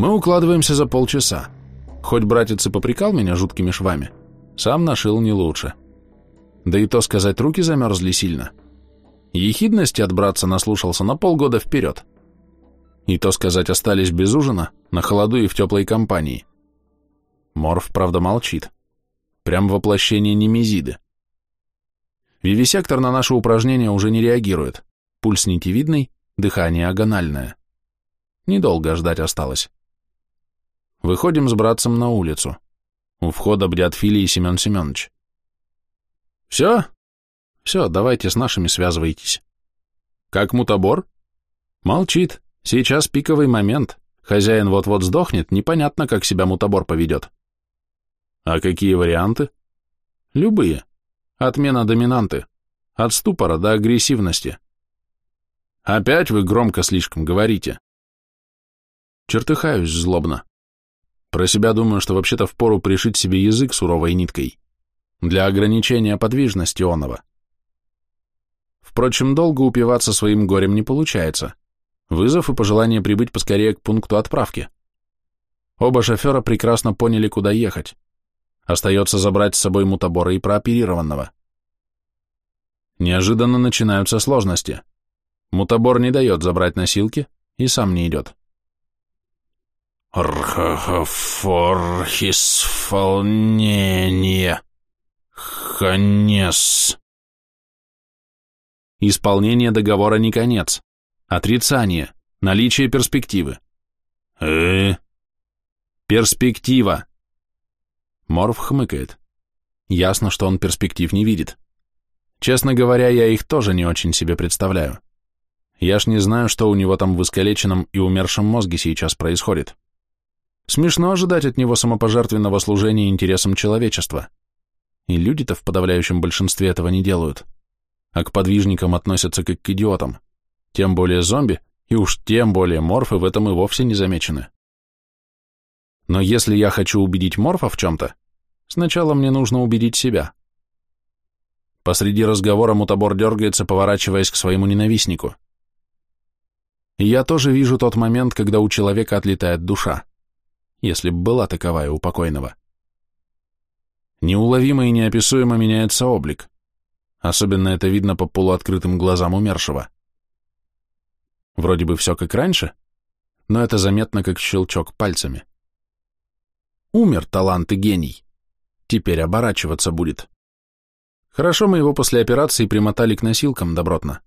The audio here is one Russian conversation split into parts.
Мы укладываемся за полчаса. Хоть братец и попрекал меня жуткими швами, сам нашил не лучше. Да и то сказать, руки замерзли сильно. Ехидности от братца наслушался на полгода вперед. И то сказать, остались без ужина, на холоду и в теплой компании. Морф, правда, молчит. Прям воплощение немезиды. Вивисектор на наше упражнение уже не реагирует. Пульс нитевидный, дыхание агональное. Недолго ждать осталось. Выходим с братцем на улицу. У входа бдят Фили и Семен Семенович. Все? Все, давайте с нашими связывайтесь. Как мутабор? Молчит. Сейчас пиковый момент. Хозяин вот-вот сдохнет, непонятно, как себя мутабор поведет. А какие варианты? Любые. Отмена доминанты. От ступора до агрессивности. Опять вы громко слишком говорите. Чертыхаюсь злобно. Про себя думаю, что вообще-то впору пришить себе язык суровой ниткой для ограничения подвижности оного. Впрочем, долго упиваться своим горем не получается. Вызов и пожелание прибыть поскорее к пункту отправки. Оба шофера прекрасно поняли, куда ехать. Остается забрать с собой мутабора и прооперированного. Неожиданно начинаются сложности. Мутабор не дает забрать носилки и сам не идет. Рхафорхисфолнение. Конец. Исполнение договора не конец. Отрицание. Наличие перспективы. Э? Перспектива. Морф хмыкает. Ясно, что он перспектив не видит. Честно говоря, я их тоже не очень себе представляю. Я ж не знаю, что у него там в искалеченном и умершем мозге сейчас происходит. Смешно ожидать от него самопожертвенного служения интересам человечества. И люди-то в подавляющем большинстве этого не делают. А к подвижникам относятся как к идиотам. Тем более зомби, и уж тем более морфы в этом и вовсе не замечены. Но если я хочу убедить морфа в чем-то, Сначала мне нужно убедить себя. Посреди разговора мутабор дергается, поворачиваясь к своему ненавистнику. И я тоже вижу тот момент, когда у человека отлетает душа, если б была таковая у покойного. Неуловимо и неописуемо меняется облик. Особенно это видно по полуоткрытым глазам умершего. Вроде бы все как раньше, но это заметно как щелчок пальцами. Умер талант и гений. Теперь оборачиваться будет. Хорошо мы его после операции примотали к носилкам добротно.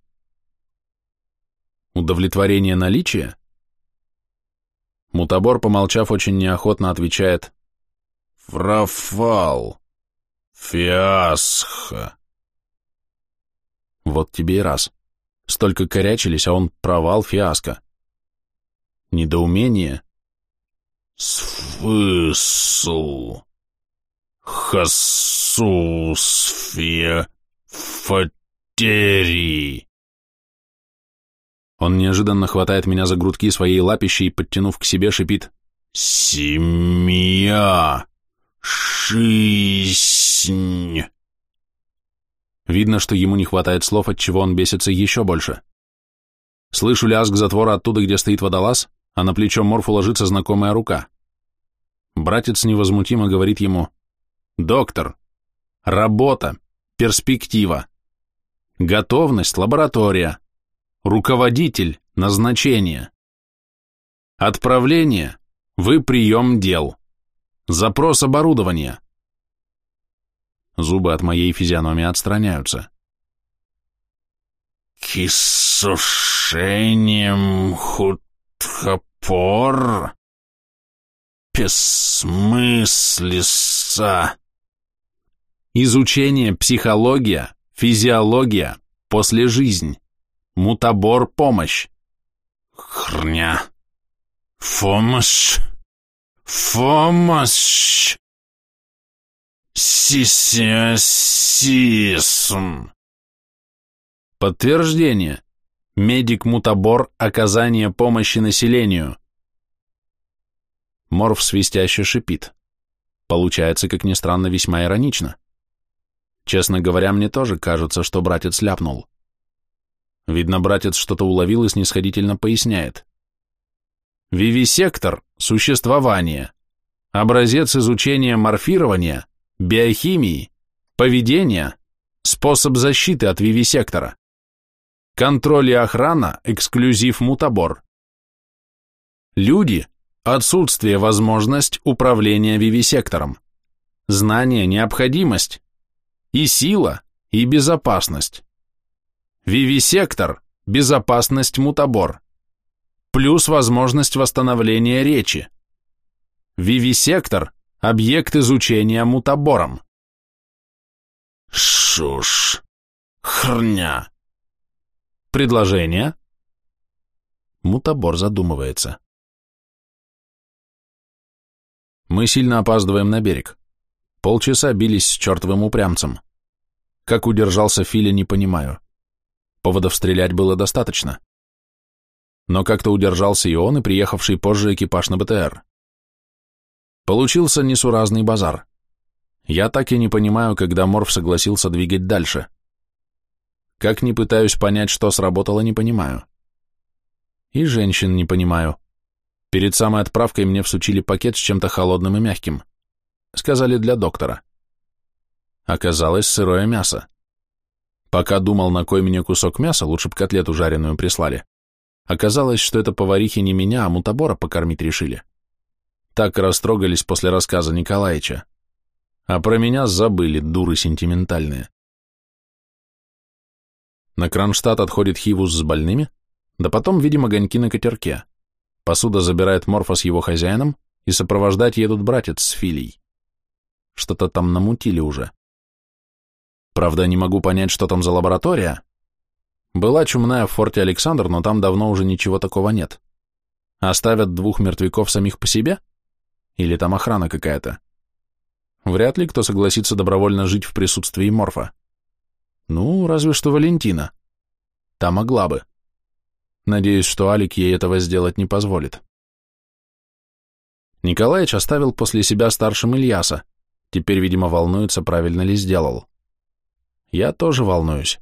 Удовлетворение наличия? Мутабор, помолчав, очень неохотно отвечает «Фрафал, фиасха». Вот тебе и раз. Столько корячились, а он провал, фиаско. Недоумение. Смысл. Хасусфе Фатери. Он неожиданно хватает меня за грудки своей лапищей и, подтянув к себе, шипит «Семья! Жизнь!» Видно, что ему не хватает слов, от чего он бесится еще больше. Слышу лязг затвора оттуда, где стоит водолаз, а на плечо Морфу ложится знакомая рука. Братец невозмутимо говорит ему Доктор. Работа. Перспектива. Готовность. Лаборатория. Руководитель. Назначение. Отправление. Вы прием дел. Запрос оборудования. Зубы от моей физиономии отстраняются. Кисушением хутхапор? Бессмыслица. Изучение, психология, физиология, после жизнь. Мутабор, помощь. Хрня. Фомощь. Фомощь. Сисиасисм. Подтверждение. Медик-мутабор оказание помощи населению. Морф свистяще шипит. Получается, как ни странно, весьма иронично. Честно говоря, мне тоже кажется, что братец ляпнул. Видно, братец что-то уловил и снисходительно поясняет. Вивисектор – существование. Образец изучения морфирования, биохимии, поведения, способ защиты от вивисектора. Контроль и охрана – эксклюзив мутабор. Люди – отсутствие возможность управления вивисектором. Знание – необходимость. И сила, и безопасность. Вивисектор – безопасность мутабор. Плюс возможность восстановления речи. Вивисектор – объект изучения мутабором. Шуш. Хрня. Предложение? Мутабор задумывается. Мы сильно опаздываем на берег. Полчаса бились с чертовым упрямцем. Как удержался Филя, не понимаю. Поводов стрелять было достаточно. Но как-то удержался и он, и приехавший позже экипаж на БТР. Получился несуразный базар. Я так и не понимаю, когда Морф согласился двигать дальше. Как не пытаюсь понять, что сработало, не понимаю. И женщин не понимаю. Перед самой отправкой мне всучили пакет с чем-то холодным и мягким. Сказали для доктора. Оказалось сырое мясо. Пока думал, на кой мне кусок мяса, лучше бы котлету жареную прислали. Оказалось, что это поварихи не меня, а мутабора покормить решили. Так растрогались после рассказа Николаевича. А про меня забыли, дуры сентиментальные. На Кронштадт отходит Хивус с больными, да потом видим огоньки на катерке. Посуда забирает Морфа с его хозяином, и сопровождать едут братец с Филей. Что-то там намутили уже. Правда, не могу понять, что там за лаборатория. Была чумная в форте Александр, но там давно уже ничего такого нет. Оставят двух мертвяков самих по себе? Или там охрана какая-то? Вряд ли кто согласится добровольно жить в присутствии Морфа. Ну, разве что Валентина. Та могла бы. Надеюсь, что Алик ей этого сделать не позволит. Николаич оставил после себя старшим Ильяса. Теперь, видимо, волнуется, правильно ли сделал. Я тоже волнуюсь.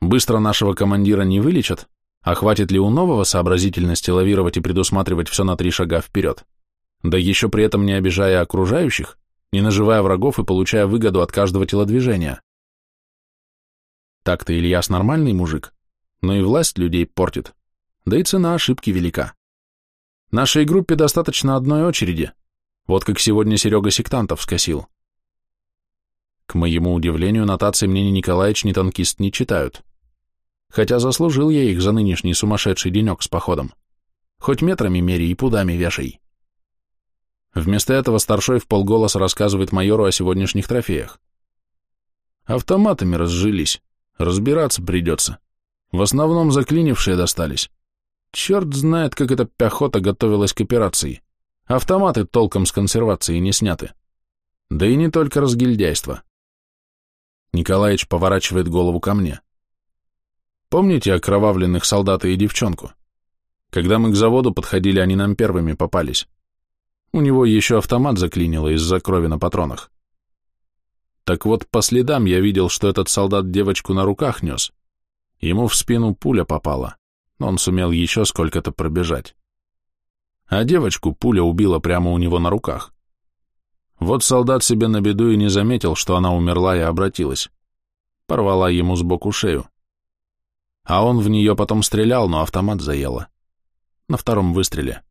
Быстро нашего командира не вылечат, а хватит ли у нового сообразительности лавировать и предусматривать все на три шага вперед? Да еще при этом не обижая окружающих, не наживая врагов и получая выгоду от каждого телодвижения. Так-то Ильяс нормальный мужик, но и власть людей портит, да и цена ошибки велика. Нашей группе достаточно одной очереди, вот как сегодня Серега сектантов скосил. К моему удивлению, нотации мне ни Николаевич, ни танкист не читают. Хотя заслужил я их за нынешний сумасшедший денек с походом. Хоть метрами мери и пудами вешай. Вместо этого старшой в полголоса рассказывает майору о сегодняшних трофеях. Автоматами разжились. Разбираться придется. В основном заклинившие достались. Черт знает, как эта пехота готовилась к операции. Автоматы толком с консервации не сняты. Да и не только разгильдяйство. Николаевич поворачивает голову ко мне. Помните окровавленных солдата и девчонку? Когда мы к заводу подходили, они нам первыми попались. У него еще автомат заклинило из-за крови на патронах. Так вот, по следам я видел, что этот солдат девочку на руках нес. Ему в спину пуля попала, но он сумел еще сколько-то пробежать. А девочку пуля убила прямо у него на руках. Вот солдат себе на беду и не заметил, что она умерла и обратилась. Порвала ему сбоку шею. А он в нее потом стрелял, но автомат заело. На втором выстреле.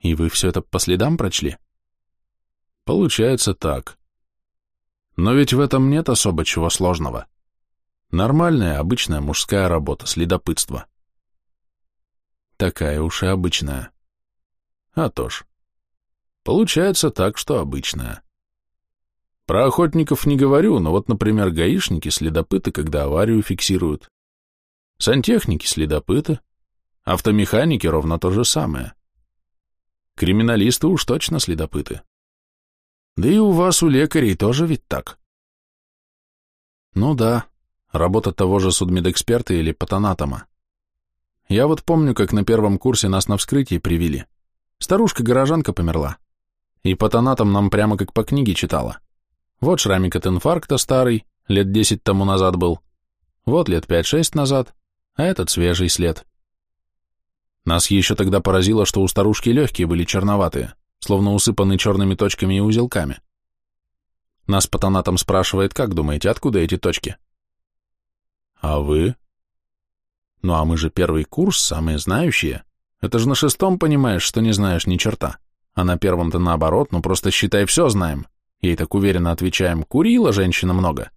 И вы все это по следам прочли? Получается так. Но ведь в этом нет особо чего сложного. Нормальная, обычная мужская работа, следопытство. Такая уж и обычная. А то ж. Получается так, что обычная. Про охотников не говорю, но вот, например, гаишники, следопыты, когда аварию фиксируют. Сантехники, следопыты. Автомеханики ровно то же самое. Криминалисты уж точно следопыты. Да и у вас, у лекарей, тоже ведь так. Ну да, работа того же судмедэксперта или патанатома. Я вот помню, как на первом курсе нас на вскрытии привели. Старушка-горожанка померла. И патанатом нам прямо как по книге читала. Вот шрамик от инфаркта старый, лет десять тому назад был. Вот лет пять-шесть назад, а этот свежий след. Нас еще тогда поразило, что у старушки легкие были черноватые, словно усыпаны черными точками и узелками. Нас патонатом спрашивает, как думаете, откуда эти точки? А вы? Ну а мы же первый курс, самые знающие. Это же на шестом понимаешь, что не знаешь ни черта. А на первом-то наоборот, ну просто считай, все знаем. Ей так уверенно отвечаем, курила женщина много.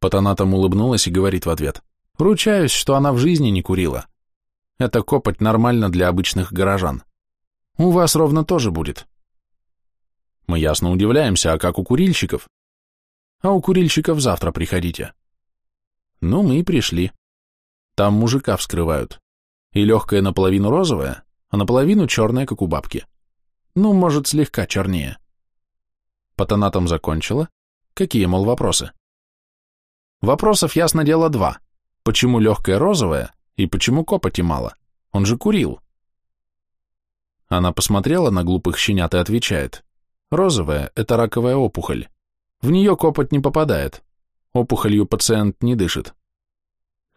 Патонатом улыбнулась и говорит в ответ, ручаюсь, что она в жизни не курила. Это копоть нормально для обычных горожан. У вас ровно тоже будет. Мы ясно удивляемся, а как у курильщиков? А у курильщиков завтра приходите. Ну, мы и пришли. Там мужика вскрывают. И легкое наполовину розовое, а наполовину черное, как у бабки. Ну, может, слегка чернее. Патонатом закончила. Какие, мол, вопросы? Вопросов, ясно дело, два. Почему легкое розовое и почему копоти мало? Он же курил. Она посмотрела на глупых щенят и отвечает. Розовая – это раковая опухоль. В нее копоть не попадает. Опухолью пациент не дышит.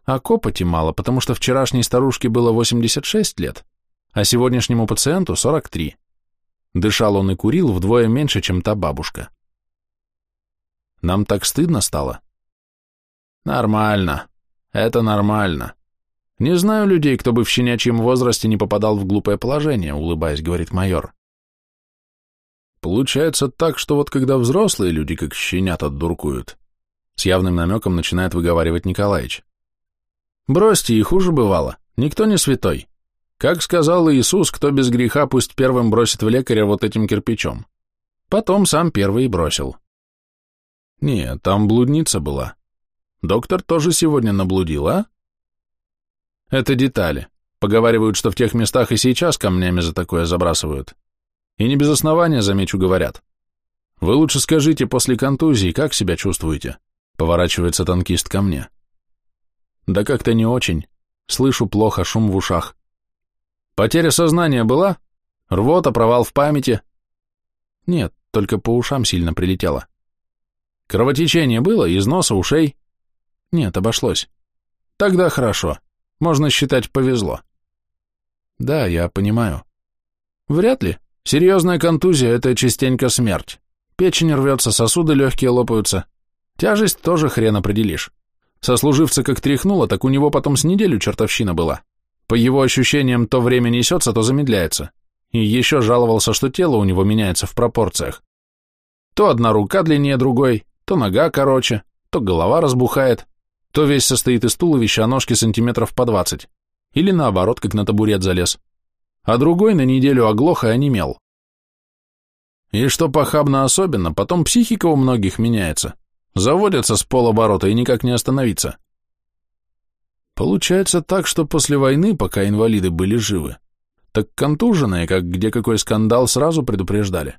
А копоти мало, потому что вчерашней старушке было 86 лет, а сегодняшнему пациенту 43. Дышал он и курил вдвое меньше, чем та бабушка. Нам так стыдно стало. Нормально. Это нормально. Не знаю людей, кто бы в щенячьем возрасте не попадал в глупое положение, улыбаясь, говорит майор. Получается так, что вот когда взрослые люди как щенята дуркуют, с явным намеком начинает выговаривать Николаевич. Бросьте, и хуже бывало. Никто не святой. Как сказал Иисус, кто без греха, пусть первым бросит в лекаря вот этим кирпичом. Потом сам первый и бросил. Нет, там блудница была. Доктор тоже сегодня наблудил, а? Это детали. Поговаривают, что в тех местах и сейчас камнями за такое забрасывают. И не без основания, замечу, говорят. Вы лучше скажите, после контузии, как себя чувствуете? Поворачивается танкист ко мне. Да как-то не очень. Слышу плохо, шум в ушах. Потеря сознания была? Рвота, провал в памяти? Нет, только по ушам сильно прилетело. Кровотечение было из носа, ушей? Нет, обошлось. Тогда хорошо. Можно считать, повезло. Да, я понимаю. Вряд ли. Серьезная контузия – это частенько смерть. Печень рвется, сосуды легкие лопаются. Тяжесть тоже хрен определишь. Сослуживца как тряхнуло, так у него потом с неделю чертовщина была. По его ощущениям, то время несется, то замедляется. И еще жаловался, что тело у него меняется в пропорциях. То одна рука длиннее другой, то нога короче, то голова разбухает, то весь состоит из туловища, а ножки сантиметров по двадцать. Или наоборот, как на табурет залез. А другой на неделю оглох и онемел. И что похабно особенно, потом психика у многих меняется. Заводятся с полоборота и никак не остановиться. Получается так, что после войны, пока инвалиды были живы, так контуженные, как где какой скандал, сразу предупреждали.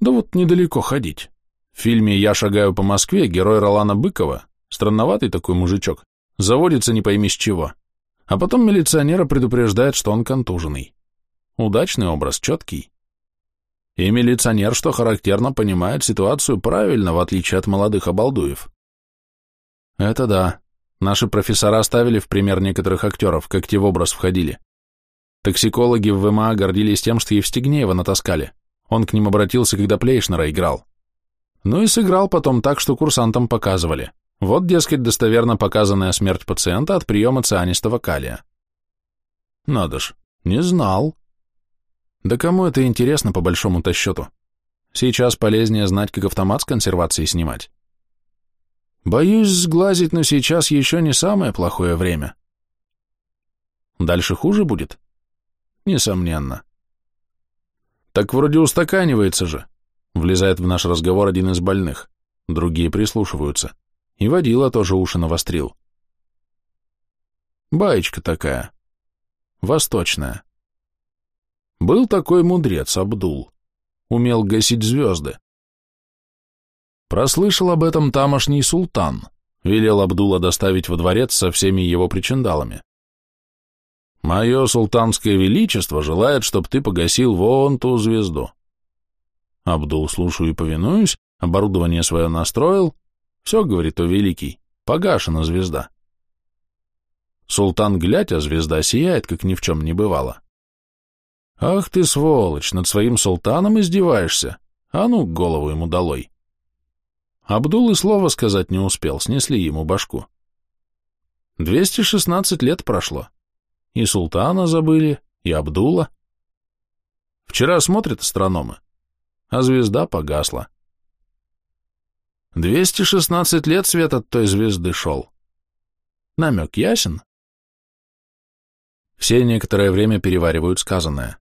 Да вот недалеко ходить. В фильме «Я шагаю по Москве» герой Ролана Быкова, странноватый такой мужичок, заводится не пойми с чего. А потом милиционера предупреждает, что он контуженный. Удачный образ, четкий. И милиционер, что характерно, понимает ситуацию правильно, в отличие от молодых обалдуев. Это да. Наши профессора ставили в пример некоторых актеров, как те в образ входили. Токсикологи в ВМА гордились тем, что Евстигнеева натаскали. Он к ним обратился, когда Плейшнера играл. Ну и сыграл потом так, что курсантам показывали. Вот, дескать, достоверно показанная смерть пациента от приема цианистого калия. Надо ж, не знал. Да кому это интересно по большому-то счету? Сейчас полезнее знать, как автомат с консервацией снимать. Боюсь сглазить, но сейчас еще не самое плохое время. Дальше хуже будет? Несомненно. Так вроде устаканивается же. Влезает в наш разговор один из больных. Другие прислушиваются. И водила тоже уши навострил. Баечка такая. Восточная. Был такой мудрец Абдул, умел гасить звезды. Прослышал об этом тамошний султан, велел Абдула доставить во дворец со всеми его причиндалами. Мое султанское величество желает, чтоб ты погасил вон ту звезду. Абдул, слушаю и повинуюсь, оборудование свое настроил. Все, говорит, о великий, погашена звезда. Султан глядь, а звезда сияет, как ни в чем не бывало. Ах ты, сволочь, над своим султаном издеваешься. А ну, голову ему долой. Абдул и слова сказать не успел, снесли ему башку. Двести шестнадцать лет прошло. И султана забыли, и Абдула. Вчера смотрят астрономы, а звезда погасла. Двести шестнадцать лет свет от той звезды шел. Намек ясен? Все некоторое время переваривают сказанное.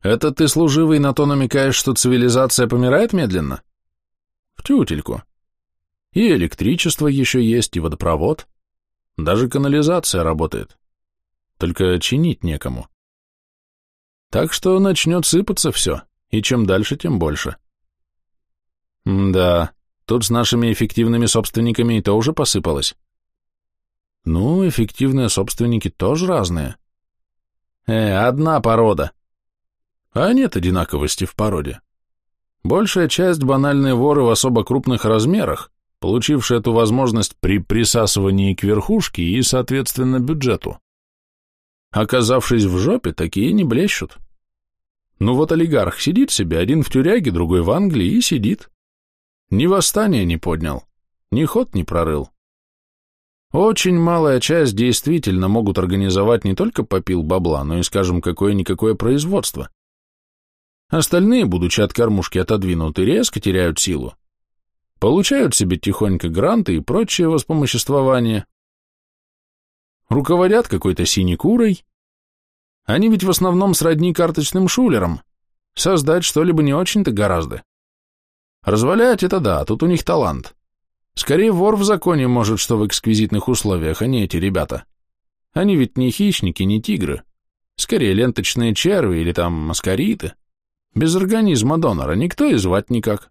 Это ты, служивый, на то намекаешь, что цивилизация помирает медленно? Тютельку. И электричество еще есть, и водопровод. Даже канализация работает. Только чинить некому. Так что начнет сыпаться все, и чем дальше, тем больше. да, тут с нашими эффективными собственниками и то уже посыпалось. Ну, эффективные собственники тоже разные. Э, одна порода. А нет одинаковости в породе. Большая часть банальные воры в особо крупных размерах, получившие эту возможность при присасывании к верхушке и, соответственно, бюджету. Оказавшись в жопе, такие не блещут. Ну вот олигарх сидит себе, один в тюряге, другой в Англии, и сидит. Ни восстания не поднял, ни ход не прорыл. Очень малая часть действительно могут организовать не только попил бабла, но и, скажем, какое-никакое производство. Остальные, будучи от кормушки отодвинуты, резко теряют силу. Получают себе тихонько гранты и прочее воспомоществование. Руководят какой-то синекурой. Они ведь в основном сродни карточным шулерам. Создать что-либо не очень-то гораздо. Развалять это да, тут у них талант. Скорее вор в законе может, что в эксквизитных условиях, а не эти ребята. Они ведь не хищники, не тигры. Скорее ленточные черви или там маскариты. Без организма донора никто и звать никак.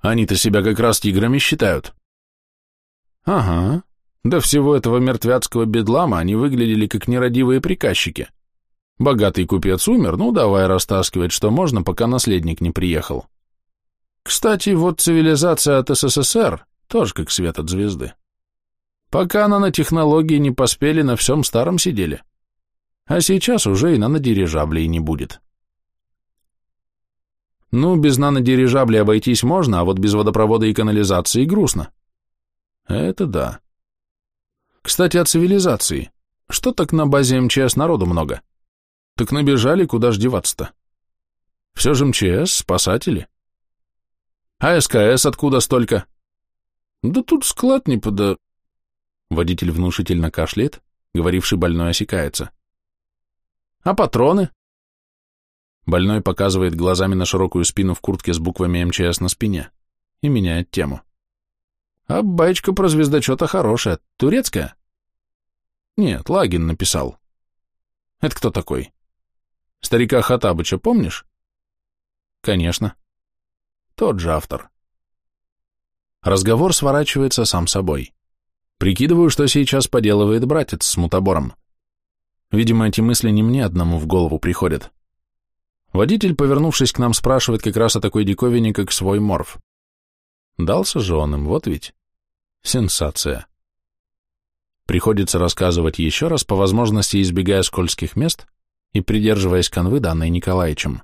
Они-то себя как раз тиграми считают. Ага. До всего этого мертвяцкого бедлама они выглядели как нерадивые приказчики. Богатый купец умер, ну давай растаскивать, что можно, пока наследник не приехал. Кстати, вот цивилизация от СССР тоже как свет от звезды. Пока нанотехнологии не поспели, на всем старом сидели. А сейчас уже и нанодирижаблей не будет. Ну, без нанодирижаблей обойтись можно, а вот без водопровода и канализации грустно. Это да. Кстати, о цивилизации. Что так на базе МЧС народу много? Так набежали, куда ж деваться-то? Все же МЧС, спасатели. А СКС откуда столько? Да тут склад не пода... Водитель внушительно кашляет, говоривший больной осекается. А патроны? Больной показывает глазами на широкую спину в куртке с буквами МЧС на спине и меняет тему. А баечка про звездочета хорошая, турецкая? Нет, Лагин написал. Это кто такой? Старика Хатабыча помнишь? Конечно. Тот же автор. Разговор сворачивается сам собой. Прикидываю, что сейчас поделывает братец с мутобором. Видимо, эти мысли не мне одному в голову приходят. Водитель, повернувшись к нам, спрашивает как раз о такой диковине, как свой морф. Дался же он им, вот ведь. Сенсация. Приходится рассказывать еще раз, по возможности избегая скользких мест и придерживаясь канвы, данной Николаевичем.